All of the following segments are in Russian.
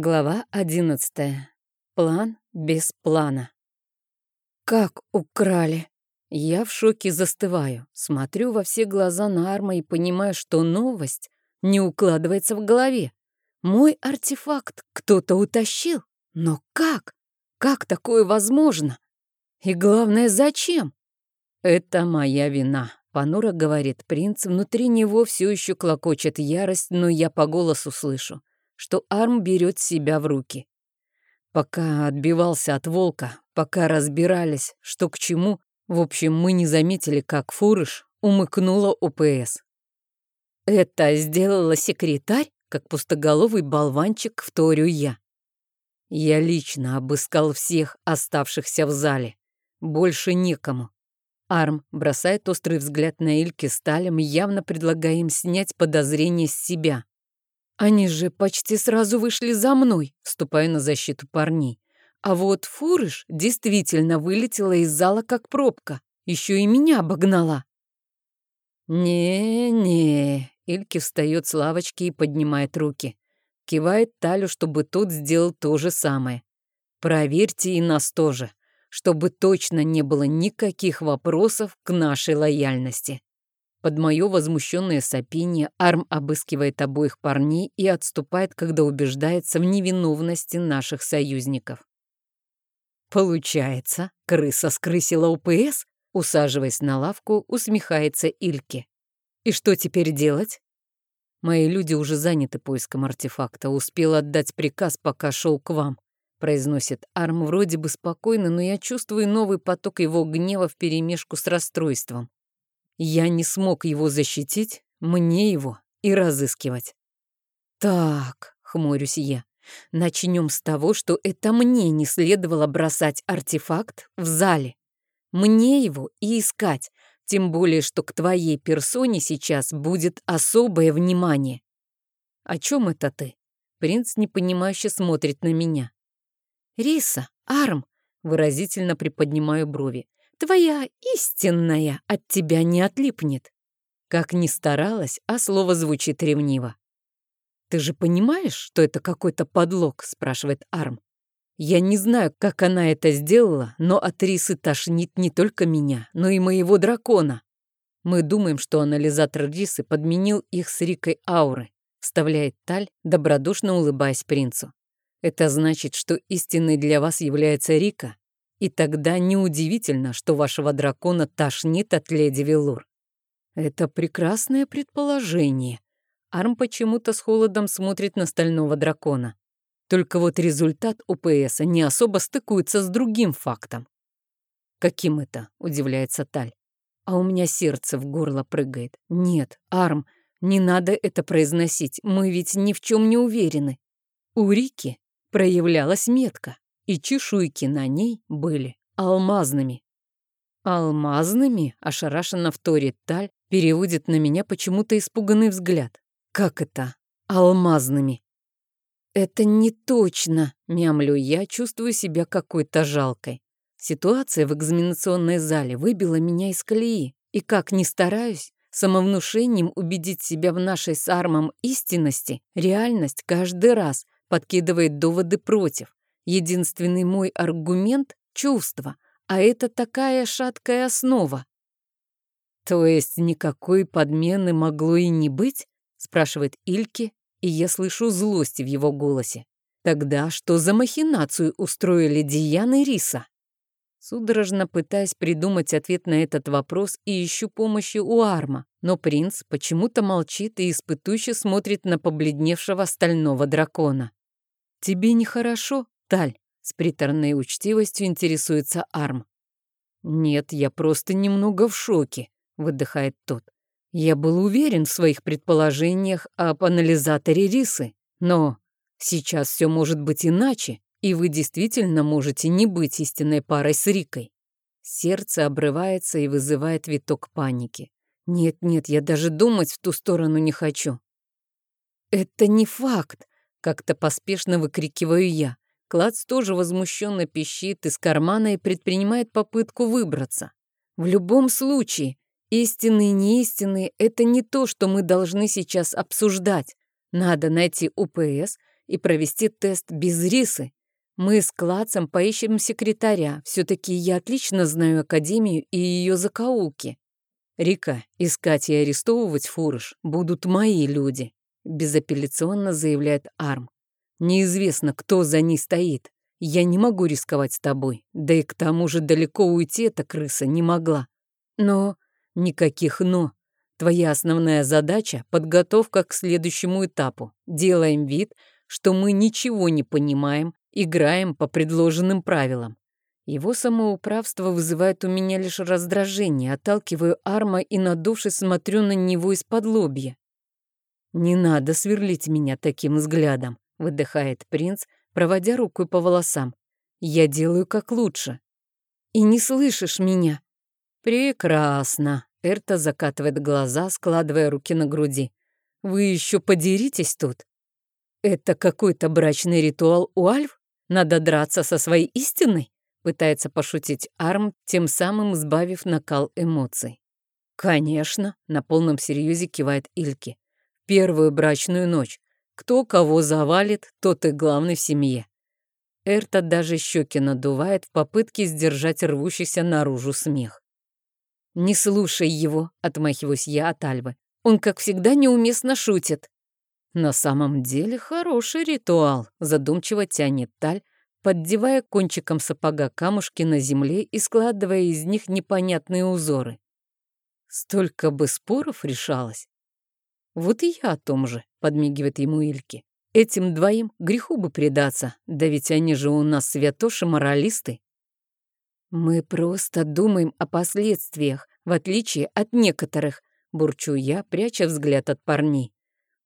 Глава одиннадцатая. План без плана. Как украли? Я в шоке застываю, смотрю во все глаза на Арма и понимаю, что новость не укладывается в голове. Мой артефакт кто-то утащил. Но как? Как такое возможно? И главное, зачем? Это моя вина, понуро говорит принц. Внутри него все еще клокочет ярость, но я по голосу слышу что Арм берет себя в руки. Пока отбивался от волка, пока разбирались, что к чему, в общем, мы не заметили, как Фурыш умыкнула ОПС. Это сделала секретарь, как пустоголовый болванчик, вторю я. Я лично обыскал всех оставшихся в зале. Больше некому. Арм бросает острый взгляд на Ильки Сталем, явно предлагая им снять подозрение с себя. Они же почти сразу вышли за мной, вступая на защиту парней. А вот Фурыш действительно вылетела из зала как пробка. Еще и меня обогнала. «Не-не», — Ильки встает с лавочки и поднимает руки. Кивает Талю, чтобы тот сделал то же самое. «Проверьте и нас тоже, чтобы точно не было никаких вопросов к нашей лояльности». Под мое возмущенное сопение Арм обыскивает обоих парней и отступает, когда убеждается в невиновности наших союзников. Получается, крыса скрысила УПС? Усаживаясь на лавку, усмехается Ильке. И что теперь делать? Мои люди уже заняты поиском артефакта. Успел отдать приказ, пока шел к вам. Произносит Арм вроде бы спокойно, но я чувствую новый поток его гнева вперемешку с расстройством. Я не смог его защитить, мне его и разыскивать. Так, хмурюсь я, начнем с того, что это мне не следовало бросать артефакт в зале. Мне его и искать, тем более, что к твоей персоне сейчас будет особое внимание. О чем это ты? Принц непонимающе смотрит на меня. Риса, Арм, выразительно приподнимаю брови твоя истинная от тебя не отлипнет. Как ни старалась, а слово звучит ревниво. «Ты же понимаешь, что это какой-то подлог?» — спрашивает Арм. «Я не знаю, как она это сделала, но от Рисы тошнит не только меня, но и моего дракона. Мы думаем, что анализатор Рисы подменил их с Рикой ауры», — вставляет Таль, добродушно улыбаясь принцу. «Это значит, что истинной для вас является Рика, и тогда неудивительно, что вашего дракона тошнит от леди Велур. Это прекрасное предположение. Арм почему-то с холодом смотрит на стального дракона. Только вот результат УПСа не особо стыкуется с другим фактом. «Каким это?» — удивляется Таль. А у меня сердце в горло прыгает. «Нет, Арм, не надо это произносить, мы ведь ни в чем не уверены». У Рики проявлялась метка и чешуйки на ней были алмазными. «Алмазными?» — ошарашенно вторит Таль, переводит на меня почему-то испуганный взгляд. «Как это? Алмазными?» «Это не точно», — мямлю я, чувствую себя какой-то жалкой. Ситуация в экзаменационной зале выбила меня из колеи, и как ни стараюсь, самовнушением убедить себя в нашей с Армом истинности, реальность каждый раз подкидывает доводы против. Единственный мой аргумент — чувство, а это такая шаткая основа. То есть никакой подмены могло и не быть? Спрашивает Ильки, и я слышу злость в его голосе. Тогда что за махинацию устроили Диана и Риса? Судорожно пытаясь придумать ответ на этот вопрос и ищу помощи у Арма, но принц почему-то молчит и испытующе смотрит на побледневшего стального дракона. «Тебе нехорошо?» Таль, с приторной учтивостью интересуется Арм. «Нет, я просто немного в шоке», — выдыхает тот. «Я был уверен в своих предположениях об анализаторе рисы, но сейчас все может быть иначе, и вы действительно можете не быть истинной парой с Рикой». Сердце обрывается и вызывает виток паники. «Нет-нет, я даже думать в ту сторону не хочу». «Это не факт», — как-то поспешно выкрикиваю я. Клац тоже возмущенно пищит из кармана и предпринимает попытку выбраться. В любом случае, истинные и неистинные — это не то, что мы должны сейчас обсуждать. Надо найти УПС и провести тест без рисы. Мы с Клацем поищем секретаря. Все-таки я отлично знаю Академию и ее закоулки. Рика, искать и арестовывать Фурыш будут мои люди, безапелляционно заявляет Арм. Неизвестно, кто за ней стоит. Я не могу рисковать с тобой. Да и к тому же далеко уйти эта крыса не могла. Но никаких «но». Твоя основная задача — подготовка к следующему этапу. Делаем вид, что мы ничего не понимаем, играем по предложенным правилам. Его самоуправство вызывает у меня лишь раздражение, отталкиваю Арма и, надувшись, смотрю на него из-под лобья. «Не надо сверлить меня таким взглядом», — выдыхает принц, проводя рукой по волосам. «Я делаю как лучше». «И не слышишь меня?» «Прекрасно», Эрта закатывает глаза, складывая руки на груди. «Вы еще подеритесь тут?» «Это какой-то брачный ритуал у Альф? Надо драться со своей истиной?» Пытается пошутить Арм, тем самым сбавив накал эмоций. «Конечно», — на полном серьезе кивает Ильки. «Первую брачную ночь. Кто кого завалит, тот и главный в семье». Эрта даже щеки надувает в попытке сдержать рвущийся наружу смех. «Не слушай его», — отмахиваюсь я от Альвы. «Он, как всегда, неуместно шутит». «На самом деле хороший ритуал», — задумчиво тянет Таль, поддевая кончиком сапога камушки на земле и складывая из них непонятные узоры. Столько бы споров решалось. «Вот и я о том же», — подмигивает ему Ильки. «Этим двоим греху бы предаться, да ведь они же у нас святоши-моралисты». «Мы просто думаем о последствиях, в отличие от некоторых», — бурчу я, пряча взгляд от парней.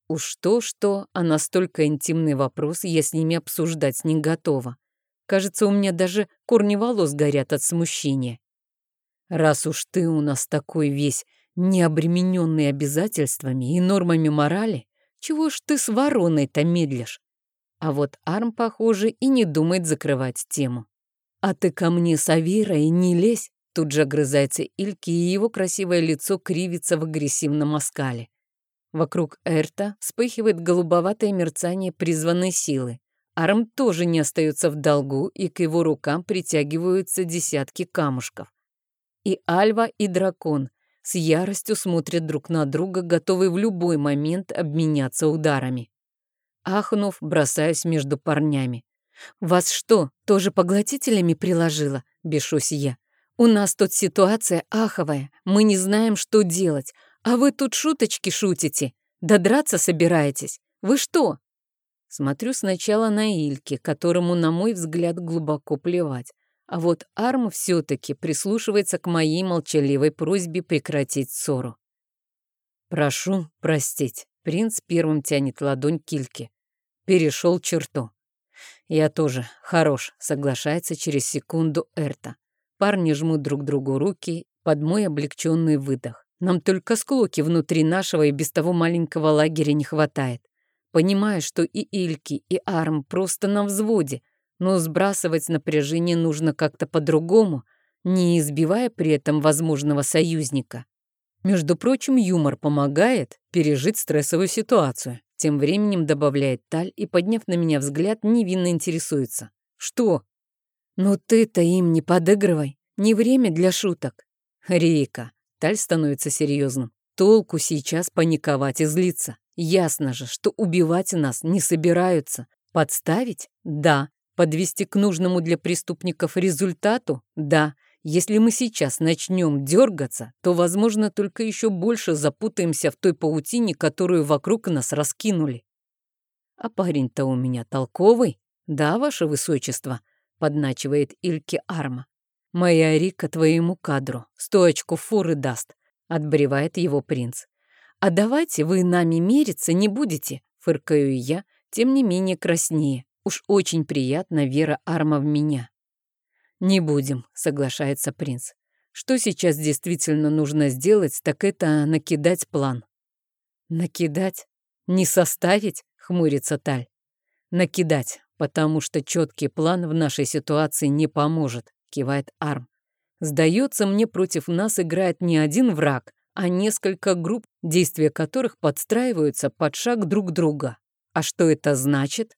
Уж то-что, а настолько интимный вопрос я с ними обсуждать не готова. Кажется, у меня даже корни волос горят от смущения. Раз уж ты у нас такой весь необремененный обязательствами и нормами морали, чего ж ты с вороной-то медлишь? А вот Арм, похоже, и не думает закрывать тему. «А ты ко мне с Авирой не лезь!» Тут же огрызается Ильки, и его красивое лицо кривится в агрессивном оскале. Вокруг Эрта вспыхивает голубоватое мерцание призванной силы. Арм тоже не остается в долгу, и к его рукам притягиваются десятки камушков. И Альва, и дракон с яростью смотрят друг на друга, готовые в любой момент обменяться ударами. Ахнув, бросаюсь между парнями. «Вас что, тоже поглотителями приложила?» — бешусь я. «У нас тут ситуация аховая, мы не знаем, что делать, а вы тут шуточки шутите. Да драться собираетесь. Вы что?» Смотрю сначала на Ильке, которому, на мой взгляд, глубоко плевать. А вот Арм все-таки прислушивается к моей молчаливой просьбе прекратить ссору. «Прошу простить». Принц первым тянет ладонь к Ильке. Перешел черту. «Я тоже. Хорош», — соглашается через секунду Эрта. Парни жмут друг другу руки под мой облегченный выдох. Нам только склоки внутри нашего и без того маленького лагеря не хватает. Понимаю, что и Ильки, и Арм просто на взводе, но сбрасывать напряжение нужно как-то по-другому, не избивая при этом возможного союзника. Между прочим, юмор помогает пережить стрессовую ситуацию. Тем временем добавляет Таль и, подняв на меня взгляд, невинно интересуется. «Что?» «Ну ты-то им не подыгрывай. Не время для шуток». «Рика». Таль становится серьезным. «Толку сейчас паниковать и злиться. Ясно же, что убивать нас не собираются. Подставить? Да. Подвести к нужному для преступников результату? Да. Если мы сейчас начнем дергаться, то, возможно, только еще больше запутаемся в той паутине, которую вокруг нас раскинули. А парень-то у меня толковый. Да, ваше высочество, подначивает Ильке Арма. Моя Рика твоему кадру сто очков форы даст, отбревает его принц. А давайте вы нами мериться не будете, фыркаю я, тем не менее краснее. Уж очень приятна вера Арма в меня. «Не будем», — соглашается принц. «Что сейчас действительно нужно сделать, так это накидать план». «Накидать? Не составить?» — хмурится Таль. «Накидать, потому что четкий план в нашей ситуации не поможет», — кивает Арм. «Сдается мне, против нас играет не один враг, а несколько групп, действия которых подстраиваются под шаг друг друга. А что это значит?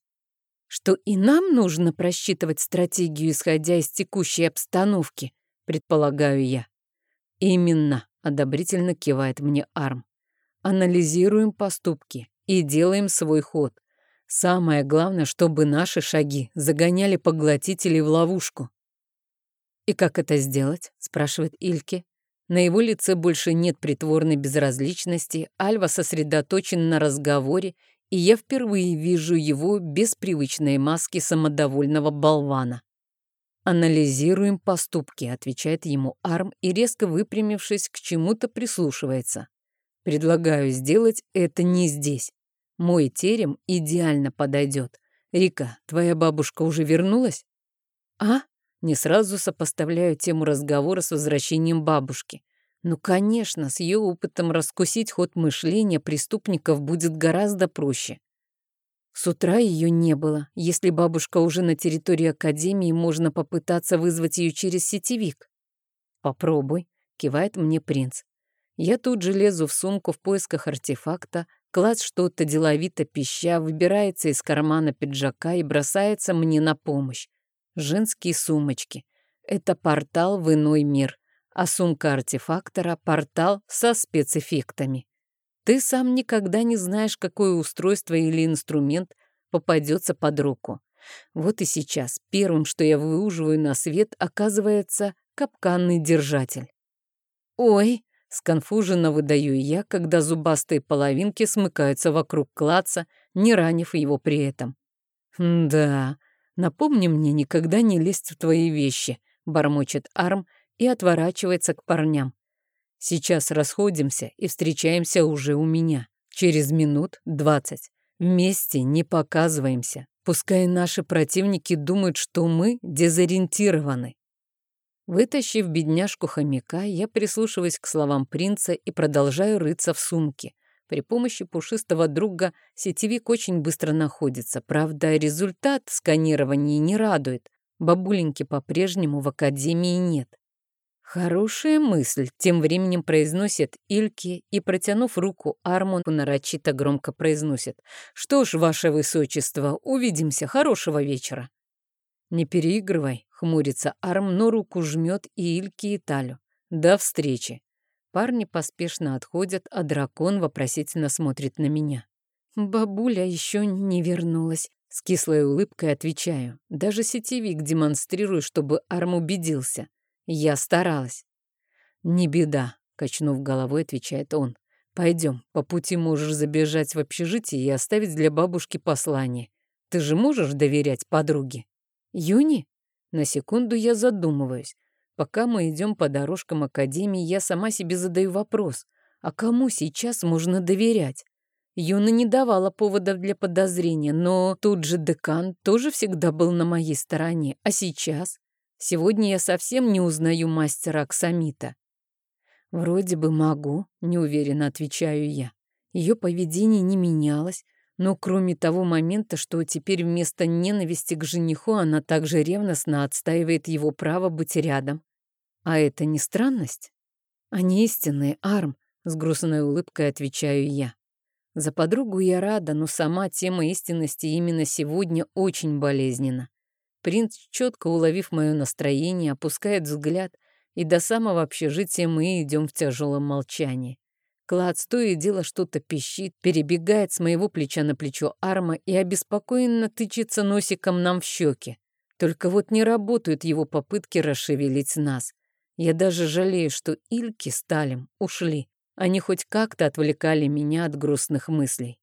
Что и нам нужно просчитывать стратегию, исходя из текущей обстановки, предполагаю я. Именно, одобрительно кивает мне Арм. Анализируем поступки и делаем свой ход. Самое главное, чтобы наши шаги загоняли поглотителей в ловушку. «И как это сделать?» — спрашивает Ильке. На его лице больше нет притворной безразличности, Альва сосредоточен на разговоре, и я впервые вижу его без привычной маски самодовольного болвана. «Анализируем поступки», — отвечает ему Арм и, резко выпрямившись, к чему-то прислушивается. «Предлагаю сделать это не здесь. Мой терем идеально подойдет. Рика, твоя бабушка уже вернулась?» «А?» Не сразу сопоставляю тему разговора с возвращением бабушки. Ну, конечно, с ее опытом раскусить ход мышления преступников будет гораздо проще. С утра ее не было. Если бабушка уже на территории Академии, можно попытаться вызвать ее через сетевик. «Попробуй», — кивает мне принц. Я тут же лезу в сумку в поисках артефакта, клад что-то деловито пища, выбирается из кармана пиджака и бросается мне на помощь. Женские сумочки. Это портал в иной мир, а сумка артефактора — портал со спецэффектами. Ты сам никогда не знаешь, какое устройство или инструмент попадется под руку. Вот и сейчас первым, что я выуживаю на свет, оказывается капканный держатель. «Ой!» — сконфуженно выдаю я, когда зубастые половинки смыкаются вокруг клаца, не ранив его при этом. «Да, напомни мне никогда не лезть в твои вещи», — бормочет Арм и отворачивается к парням. Сейчас расходимся и встречаемся уже у меня. Через минут двадцать. Вместе не показываемся. Пускай наши противники думают, что мы дезориентированы. Вытащив бедняжку хомяка, я прислушиваюсь к словам принца и продолжаю рыться в сумке. При помощи пушистого друга сетевик очень быстро находится. Правда, результат сканирования не радует. Бабуленьки по-прежнему в академии нет. «Хорошая мысль», — тем временем произносит Ильки и, протянув руку, Армон нарочито громко произносит. «Что ж, ваше высочество, увидимся. Хорошего вечера». «Не переигрывай», — хмурится Арм, но руку жмет и Ильки, и Талю. «До встречи». Парни поспешно отходят, а дракон вопросительно смотрит на меня. «Бабуля еще не вернулась», — с кислой улыбкой отвечаю. Даже сетевик демонстрирую, чтобы Арм убедился. Я старалась. Не беда, качнув головой, отвечает он. Пойдем, по пути можешь забежать в общежитие и оставить для бабушки послание. Ты же можешь доверять подруге? Юни? На секунду я задумываюсь. Пока мы идем по дорожкам Академии, я сама себе задаю вопрос. А кому сейчас можно доверять? Юна не давала поводов для подозрения, но тут же декан тоже всегда был на моей стороне. А сейчас? Сегодня я совсем не узнаю мастера Аксамита. Вроде бы могу, неуверенно отвечаю я. Ее поведение не менялось, но кроме того момента, что теперь вместо ненависти к жениху она также ревностно отстаивает его право быть рядом. А это не странность? Они истинные, Арм, с грустной улыбкой отвечаю я. За подругу я рада, но сама тема истинности именно сегодня очень болезненна. Принц, четко уловив мое настроение, опускает взгляд, и до самого общежития мы идем в тяжелом молчании. Клад, стоя дело что-то пищит, перебегает с моего плеча на плечо арма и обеспокоенно тычется носиком нам в щеки. Только вот не работают его попытки расшевелить нас. Я даже жалею, что Ильки с Талем ушли. Они хоть как-то отвлекали меня от грустных мыслей.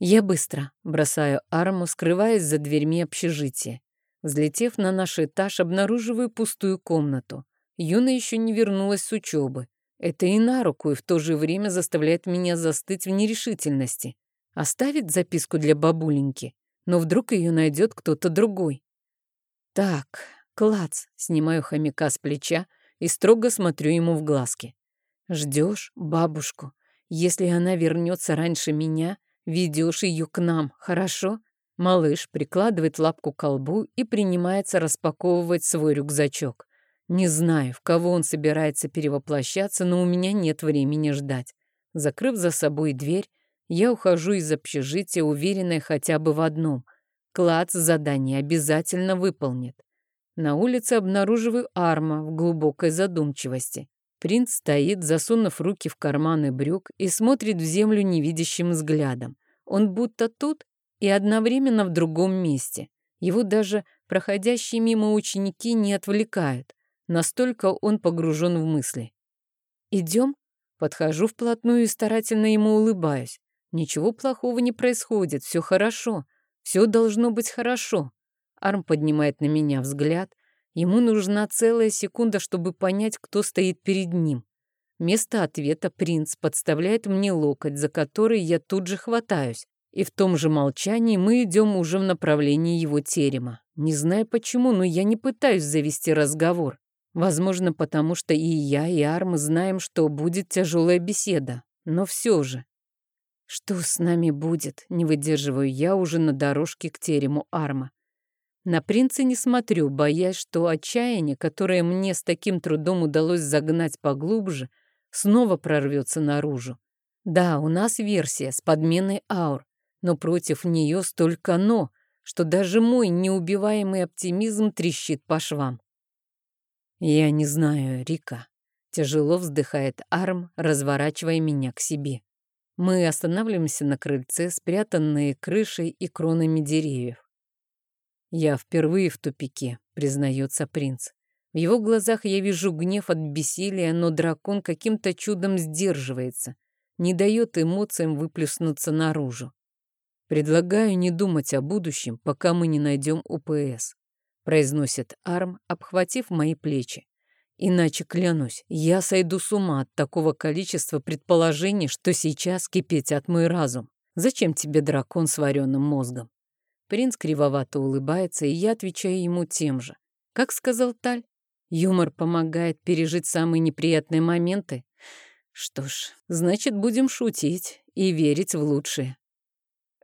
Я быстро бросаю арму, скрываясь за дверьми общежития. Взлетев на наш этаж, обнаруживаю пустую комнату. Юна еще не вернулась с учебы. Это и на руку, и в то же время заставляет меня застыть в нерешительности. Оставить записку для бабуленьки, но вдруг ее найдет кто-то другой. Так, клац, снимаю хомяка с плеча и строго смотрю ему в глазки. Ждешь бабушку. Если она вернется раньше меня, ведешь ее к нам, хорошо? Малыш прикладывает лапку к колбу и принимается распаковывать свой рюкзачок. Не знаю, в кого он собирается перевоплощаться, но у меня нет времени ждать. Закрыв за собой дверь, я ухожу из общежития, уверенная хотя бы в одном. Клац задание обязательно выполнит. На улице обнаруживаю Арма в глубокой задумчивости. Принц стоит, засунув руки в карманы брюк и смотрит в землю невидящим взглядом. Он будто тут и одновременно в другом месте. Его даже проходящие мимо ученики не отвлекают. Настолько он погружен в мысли. «Идем?» Подхожу вплотную и старательно ему улыбаюсь. Ничего плохого не происходит, все хорошо. Все должно быть хорошо. Арм поднимает на меня взгляд. Ему нужна целая секунда, чтобы понять, кто стоит перед ним. Вместо ответа принц подставляет мне локоть, за который я тут же хватаюсь. И в том же молчании мы идем уже в направлении его терема. Не знаю почему, но я не пытаюсь завести разговор. Возможно, потому что и я, и Арм знаем, что будет тяжелая беседа. Но все же. Что с нами будет, не выдерживаю я уже на дорожке к терему Арма. На принца не смотрю, боясь, что отчаяние, которое мне с таким трудом удалось загнать поглубже, снова прорвется наружу. Да, у нас версия с подменой аур, но против нее столько «но», что даже мой неубиваемый оптимизм трещит по швам. «Я не знаю, Рика», — тяжело вздыхает Арм, разворачивая меня к себе. Мы останавливаемся на крыльце, спрятанные крышей и кронами деревьев. «Я впервые в тупике», — признается принц. В его глазах я вижу гнев от бессилия, но дракон каким-то чудом сдерживается, не дает эмоциям выплеснуться наружу. «Предлагаю не думать о будущем, пока мы не найдем УПС», произносит Арм, обхватив мои плечи. «Иначе, клянусь, я сойду с ума от такого количества предположений, что сейчас кипятят мой разум. Зачем тебе дракон с вареным мозгом?» Принц кривовато улыбается, и я отвечаю ему тем же. Как сказал Таль, юмор помогает пережить самые неприятные моменты. Что ж, значит, будем шутить и верить в лучшее.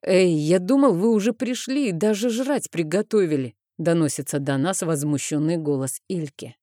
«Эй, я думал, вы уже пришли и даже жрать приготовили», — доносится до нас возмущенный голос Ильки.